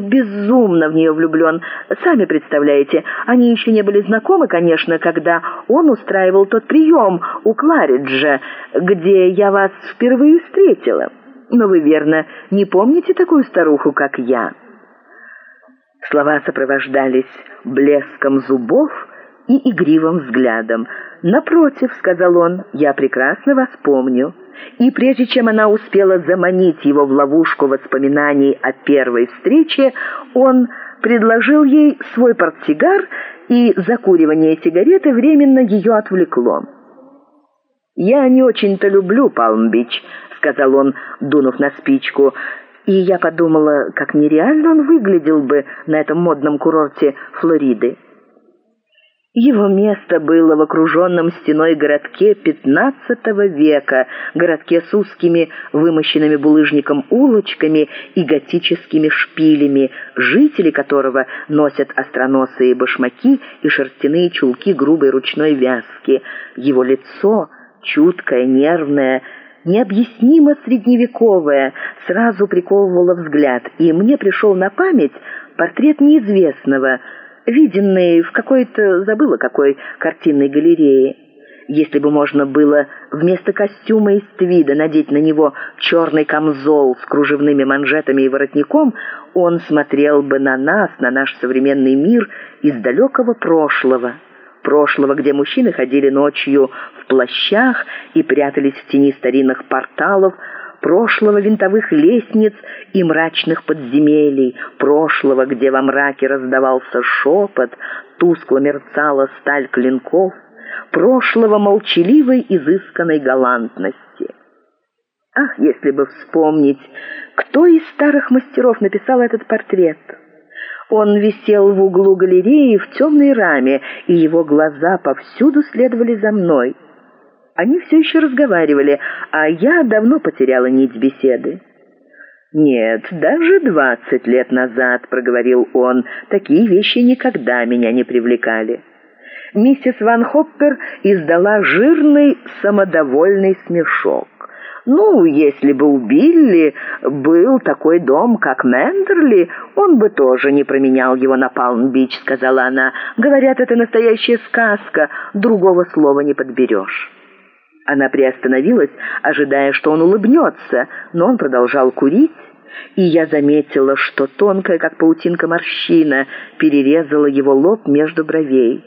безумно в нее влюблен. Сами представляете, они еще не были знакомы, конечно, когда он устраивал тот прием у Клариджа, где я вас впервые встретила. Но вы, верно, не помните такую старуху, как я?» Слова сопровождались блеском зубов и игривым взглядом. «Напротив», — сказал он, — «я прекрасно вас помню». И прежде чем она успела заманить его в ловушку воспоминаний о первой встрече, он предложил ей свой портсигар, и закуривание сигареты временно ее отвлекло. «Я не очень-то люблю Палм-Бич», — сказал он, дунув на спичку, и я подумала, как нереально он выглядел бы на этом модном курорте Флориды. Его место было в окруженном стеной городке XV века, городке с узкими, вымощенными булыжником улочками и готическими шпилями, жители которого носят остроносые башмаки и шерстяные чулки грубой ручной вязки. Его лицо, чуткое, нервное, необъяснимо средневековое, сразу приковывало взгляд, и мне пришел на память портрет неизвестного – виденный в какой-то, забыла какой, картинной галерее. Если бы можно было вместо костюма из твида надеть на него черный камзол с кружевными манжетами и воротником, он смотрел бы на нас, на наш современный мир из далекого прошлого. Прошлого, где мужчины ходили ночью в плащах и прятались в тени старинных порталов, прошлого винтовых лестниц и мрачных подземелий, прошлого, где во мраке раздавался шепот, тускло мерцала сталь клинков, прошлого молчаливой изысканной галантности. Ах, если бы вспомнить, кто из старых мастеров написал этот портрет! Он висел в углу галереи в темной раме, и его глаза повсюду следовали за мной — они все еще разговаривали, а я давно потеряла нить беседы. «Нет, даже двадцать лет назад», — проговорил он, — «такие вещи никогда меня не привлекали». Миссис Ван Хоппер издала жирный, самодовольный смешок. «Ну, если бы у Билли был такой дом, как Мендерли, он бы тоже не променял его на — «Говорят, это настоящая сказка, другого слова не подберешь».Ана приостановилась, ожидая, что он улыбнется, но он продолжал курить, и я заметила, что тонкая, как паутинка морщина, перерезала его лоб между бровей.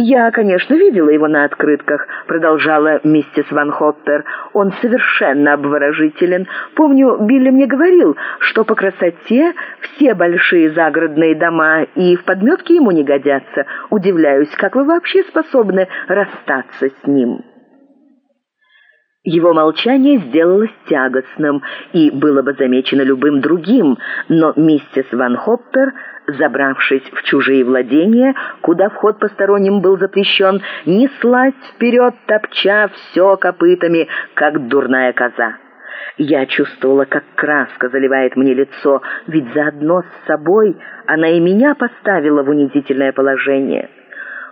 «Я, конечно, видела его на открытках», — продолжала миссис Ван Хоппер. «Он совершенно обворожителен. Помню, Билли мне говорил, что по красоте все большие загородные дома и в подметке ему не годятся. Удивляюсь, как вы вообще способны расстаться с ним». Его молчание сделалось тягостным и было бы замечено любым другим, но миссис Ван Хоппер, забравшись в чужие владения, куда вход посторонним был запрещен, неслась вперед, топча все копытами, как дурная коза. Я чувствовала, как краска заливает мне лицо, ведь заодно с собой она и меня поставила в унизительное положение.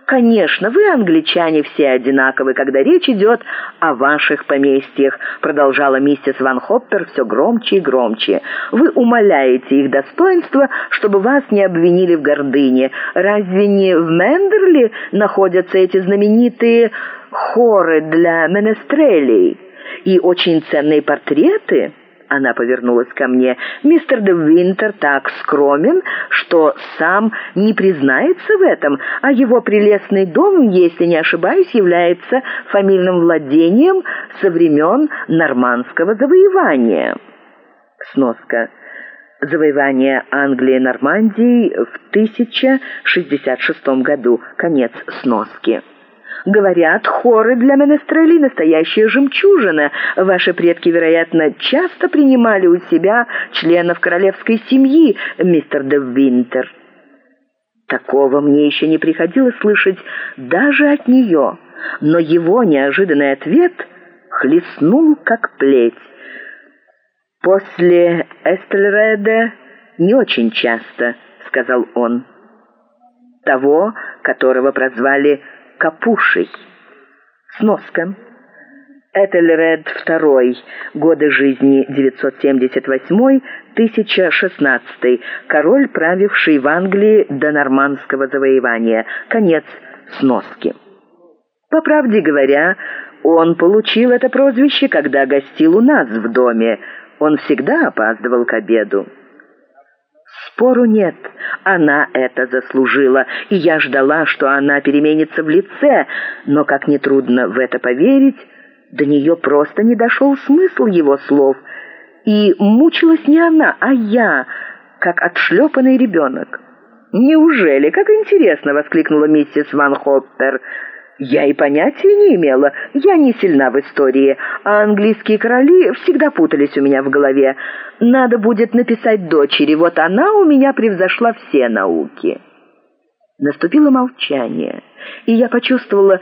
«Конечно, вы, англичане, все одинаковы, когда речь идет о ваших поместьях», продолжала миссис Ван Все громче и громче. «Вы умоляете их достоинства, чтобы вас не обвинили в гордыне. Разве не вЕндерли находятся эти знаменитые хоры для менестрелей и очень ценные портреты?» Она повернулась ко мне. «Мистер де Винтер так скромен, что сам не признается в этом, а его прелестный дом, если не ошибаюсь, является фамильным владением со времен нормандского завоевания». Сноска. Завоевание Англии Нормандии в 1066 году. Конец сноски. Говорят, хоры для менестрелей — настоящая жемчужина. Ваши предки, вероятно, часто принимали у себя членов королевской семьи, мистер де Винтер. Такого мне еще не приходилось слышать даже от нее, но его неожиданный ответ хлестнул как плеть. «После Эстельреда не очень часто», — сказал он. «Того, которого прозвали Капушей. Сноска. Этельред II, годы жизни 978-1016, король, правивший вАнглии до нормандского завоевания. Конец сноски. По правде говоря, он получил это прозвище, когда гостил у нас в доме. Он всегда опаздывал к обеду. Спору нет, она это заслужила, и я ждала, что она переменится в лице, но, как нетрудно в это поверить, до нее просто не дошел смысл его слов, и мучилась не она, а я, как отшлепанный ребенок. «Неужели? Как интересно!» — воскликнула миссисАнОппер. «Я и понятия не имела. Я не сильна в истории, а английские короли всегда путались у меня в голове. Надо будет написать дочери, вот она у меня превзошла все науки». Наступило молчание, и я почувствовала,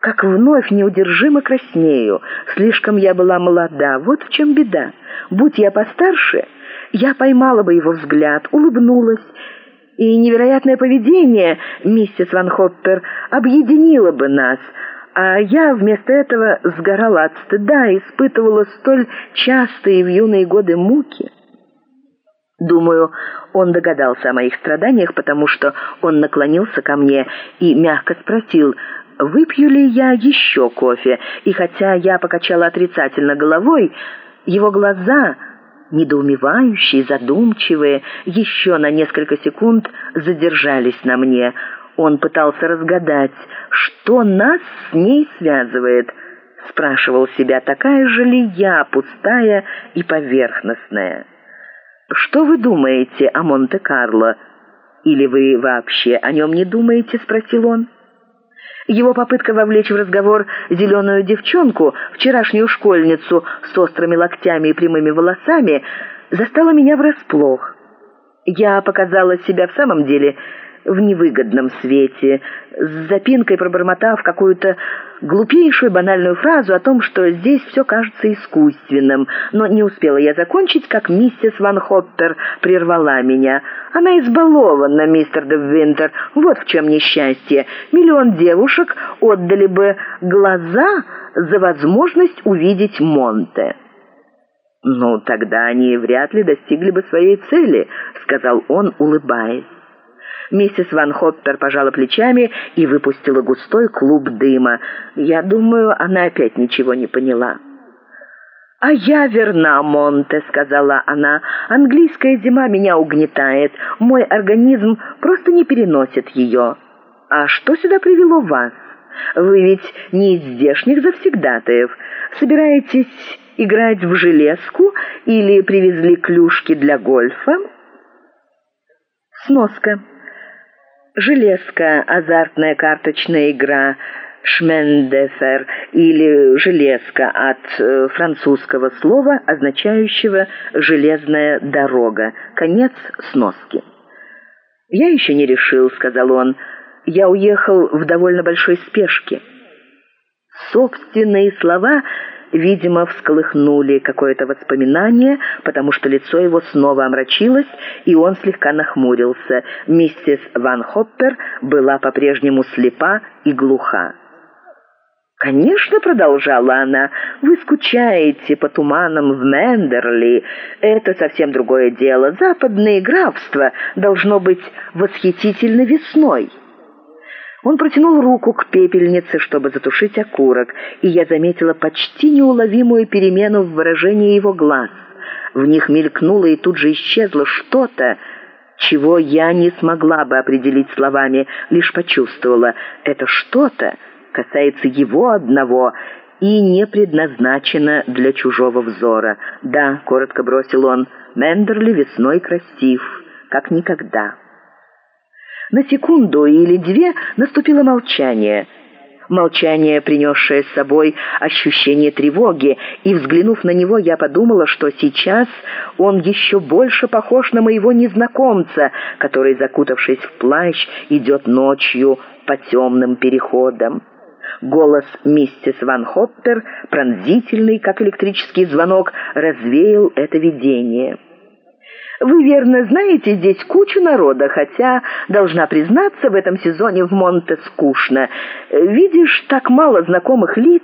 как вновь неудержимо краснею. Слишком я была молода, вот в чем беда. Будь я постарше, я поймала бы его взгляд, улыбнулась, и невероятное поведение миссис ВанОппер объединило бы нас, а я вместо этого сгорала от стыда и испытывала столь частые в юные годы муки. Думаю, он догадался о моих страданиях, потому что он наклонился ко мне и мягко спросил, выпью ли я еще кофе, и хотя я покачала отрицательно головой, его глаза недоумевающие, задумчивые, еще на несколько секунд задержались на мне. Он пытался разгадать, что нас с ней связывает. Спрашивал себя, такая же ли я, пустая и поверхностная. «Что вы думаете о Монте-Карло? Или вы вообще о нем не думаете?» — спросил он. Его попытка вовлечь в разговор зеленую девчонку, вчерашнюю школьницу с острыми локтями и прямыми волосами, застала меня врасплох. Я показала себя в самом деле в невыгодном свете, с запинкой пробормотав какую-то глупейшую банальную фразу о том, что здесь все кажется искусственным. Но не успела я закончить, как миссис Прервала меня. Она избалована, мистер де Вот в чем несчастье.Иллион девушек отдали бы глаза за возможность увидеть Монте. «Ну, тогда они вряд ли достигли бы своей цели», — сказал он, улыбаясь.МиссисАнОппер пожала плечами и выпустила густой клуб дыма. Я думаю, она опять ничего не поняла. «А я верна, Монте», — сказала она. «Английская зима меня угнетает. Мой организм просто не переносит ее». «А что сюда привело вас? Вы ведь не из здешних завсегдатаев. Собираетесь играть в железку или привезли клюшки для гольфа?» Сноска. Железка — азартная карточная игра «шмендефер» или «железка» от э, французского слова, означающего «железная дорога». Конец сноски. «Я еще не решил», — сказал он. «Я уехал в довольно большой спешке». Собственные слова видимо, всколыхнули какое-то воспоминание, потому что лицо его снова омрачилось, и он слегка нахмурился. Миссис Ван Хоппер была по-прежнему слепа и глуха. «Конечно», — продолжала она, — «вы скучаете по туманам вЕндерли. Это совсем другое дело. Западные графства должно быть восхитительно весной». Он протянул руку к пепельнице, чтобы затушить окурок, и я заметила почти неуловимую перемену в выражении его глаз. В них мелькнуло и тут же исчезло что-то, чего я не смогла бы определить словами, лишь почувствовала. Это что-то касается его одного и не предназначено для чужого взора. «Да», — коротко бросил он, — «Мендерли весной красив, как никогда». На секунду или две наступило молчание. Молчание, принесшее с собой ощущение тревоги, и, взглянув на него, я подумала, что сейчас он еще больше похож на моего незнакомца, который, закутавшись в плащ, идет ночью по темным переходам. Голос миссис ВанОппер, пронзительный, как электрический звонок, развеял это видение. Вы, верно, знаете здесь кучу народа, хотя, должна признаться, в этом сезоне вОнте скучно. Видишь, так мало знакомых лиц.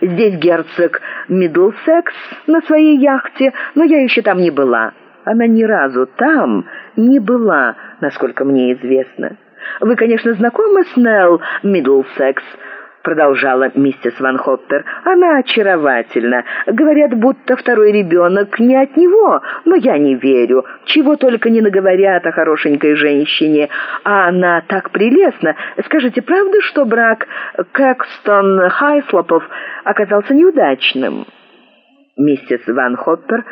Здесь герцогМиддлсекс на своей яхте, но я еще там не была. Она ни разу там не была, насколько мне известно. Вы, конечно, знакомы с Не от него, но я не верю.Его только не наговорят о хорошенькой женщине, а она так прелестна.Ажите, правда, что бракЭкстонАйслопов оказался неудачным?»МиссисАнОппер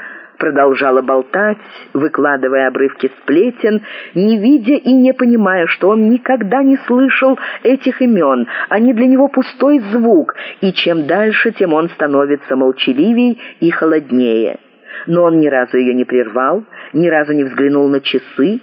продолжала болтать, выкладывая обрывки сплетен, не видя и не понимая, что он никогда не слышал этих имен. Они для него пустой звук, и чем дальше, тем он становится молчаливей и холоднее. Но он ни разу ее не прервал, ни разу не взглянул на часы,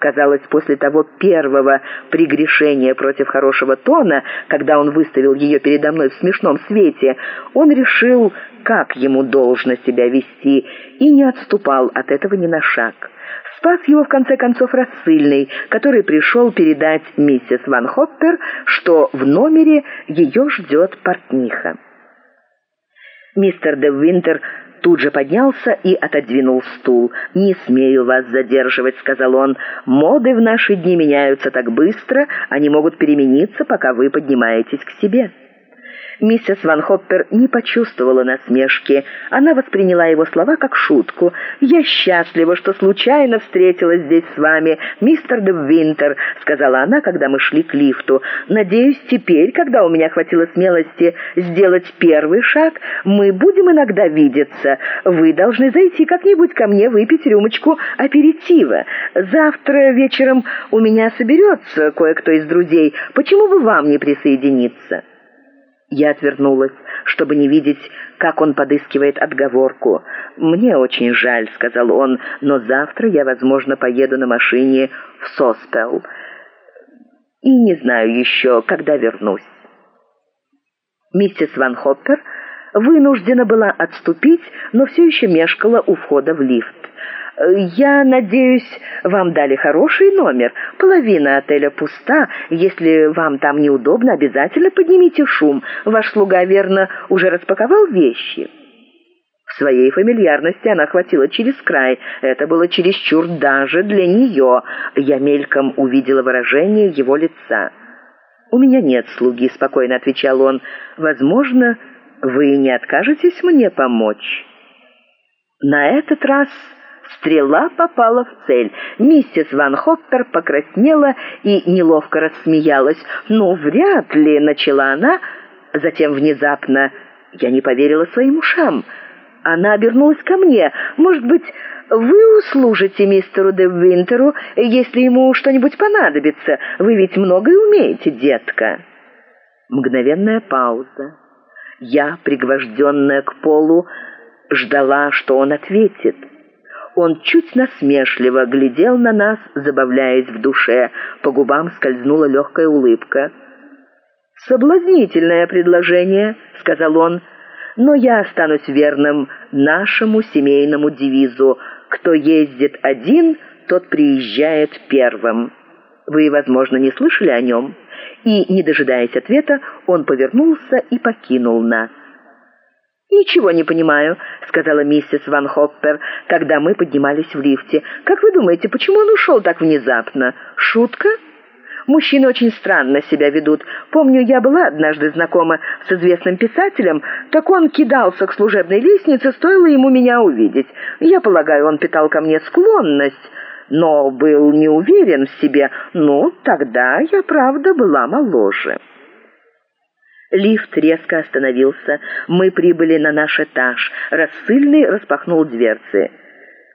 Казалось, после того первого прегрешения против хорошего тона, когда он выставил ее передо мной в смешном свете, он решил, как ему должно себя вести, и не отступал от этого ни на шаг. Спас его, в конце концов, рассыльный, который пришел передать миссис Ван Хоппер, что в номере ее ждет портниха. Мистер де Тут же поднялся и отодвинул стул. «Не смею вас задерживать», — сказал он. «Моды в наши дни меняются так быстро, они могут перемениться, пока вы поднимаетесь к себе». МиссисВанОппер не почувствовала насмешки. Она восприняла его слова как шутку. «Я счастлива, что случайно встретилась здесь с вами, мистер де Сказала она, когда мы шли к лифту. «Надеюсь, теперь, когда у меня хватило смелости сделать первый шаг, мы будем иногда видеться. Вы должны зайти как-нибудь ко мне выпить рюмочку аперитива. Завтра вечером у меня соберется кое-кто из друзей. Почему бы вам не присоединиться?» Я отвернулась, чтобы не видеть, как он подыскивает отговорку. «Мне очень жаль», — сказал он, — «но завтра я, возможно, поеду на машине в Соспел. И не знаю еще, когда вернусь». Миссис Вынуждена была отступить, но все еще мешкала у входа в лифт. «Я надеюсь, вам дали хороший номер. Половина отеля пуста. Если вам там неудобно, обязательно поднимите шум.Аш слуга, верно, уже распаковал вещи». В своей фамильярности она хватила через край. Это было чересчур даже для нее. Я мельком увидела выражение его лица. «У меня нет слуги», — спокойно отвечал он. «Возможно, вы не откажетесь мне помочь?» На этот раз стрела попала в цель. Миссис Ван Хоппер покраснела и неловко рассмеялась. «Ну, вряд ли», — начала она, затем внезапно. Я не поверила своим ушам. Она обернулась ко мне. «Может быть, вы услужите мистеру де Винтеру, если ему что-нибудь понадобится? Вы ведь многое умеете, детка». Мгновенная пауза. Я, пригвожденная к полу, ждала, что он ответит. Он чуть насмешливо глядел на нас, забавляясь в душе. По губам скользнула легкая улыбка. «Соблазнительное предложение», — сказал он, — «но я останусь верным нашему семейному девизу. Кто ездит один, тот приезжает первым». Вы, возможно, не слышали о нем?» И, не дожидаясь ответа, он повернулся и покинул нас. «Ничего не понимаю», — сказала миссис Когда мы поднимались в лифте. «Как вы думаете, почему он ушел так внезапно? Шутка?»Ужчины очень странно себя ведут. Помню, я была однажды знакома с известным писателем, так он кидался к служебной лестнице, стоило ему меня увидеть. Я полагаю, он питал ко мне склонность, но был не уверен в себе. Ну, тогда я, правда, была моложе». Лифт резко остановился. Мы прибыли на наш этаж. Рассыльный распахнул дверцы.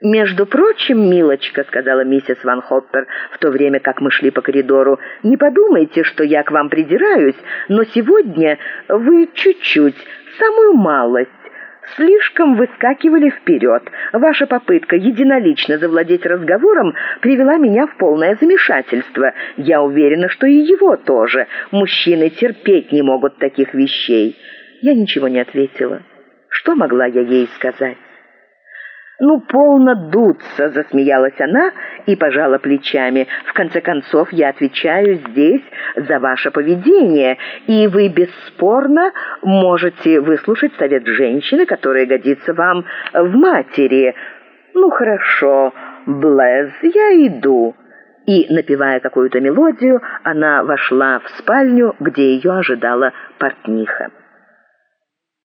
«Между прочим, милочка», — сказала миссис ВанОппер, в то время как мы шли по коридору, «не подумайте, что я к вам придираюсь, но сегодня вы чуть-чуть, самую малость, слишком выскакивали вперед. Ваша попытка единолично завладеть разговором привела меня в полное замешательство. Я уверена, что и его тоже. Мужчины терпеть не могут таких вещей. Я ничего не ответила. Что могла я ей сказать? «Ну, полно дуться!» — засмеялась она и пожала плечами. «В конце концов, я отвечаю здесь за ваше поведение, и вы бесспорно можете выслушать совет женщины, которая годится вам в матери. Ну, хорошо, Блэз, я иду». И, напевая какую-то мелодию, она вошла в спальню, где ее ожидала портниха.